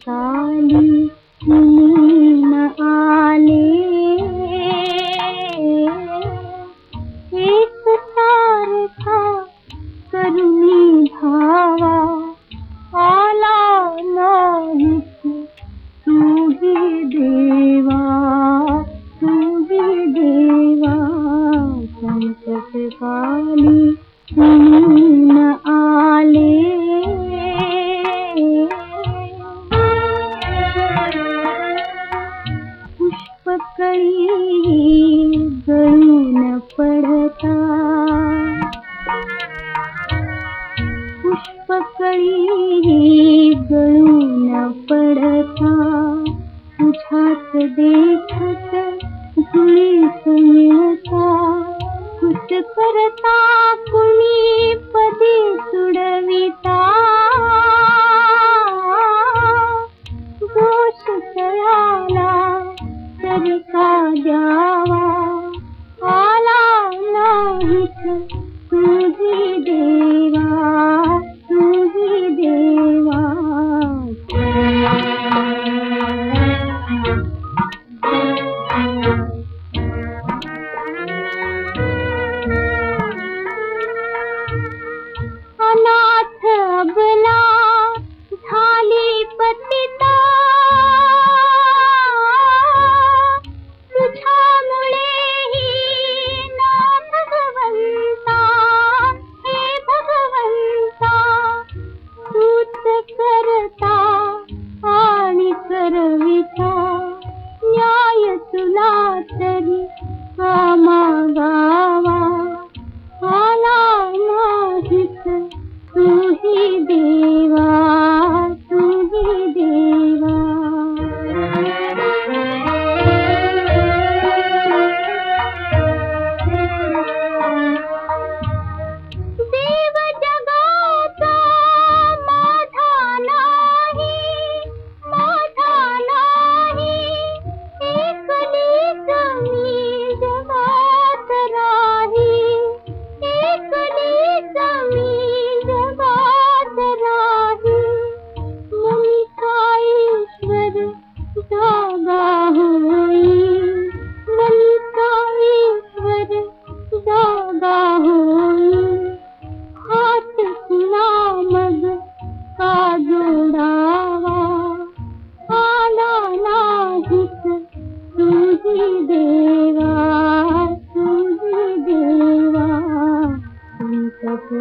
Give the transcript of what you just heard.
साली न आले पकड़ी गरू न पढ़ता पुष्प कड़ी गरू न पढ़ता बुझात देखत सुनता कुछ करता कुनी नहीं था देवा तुझे देवा संकट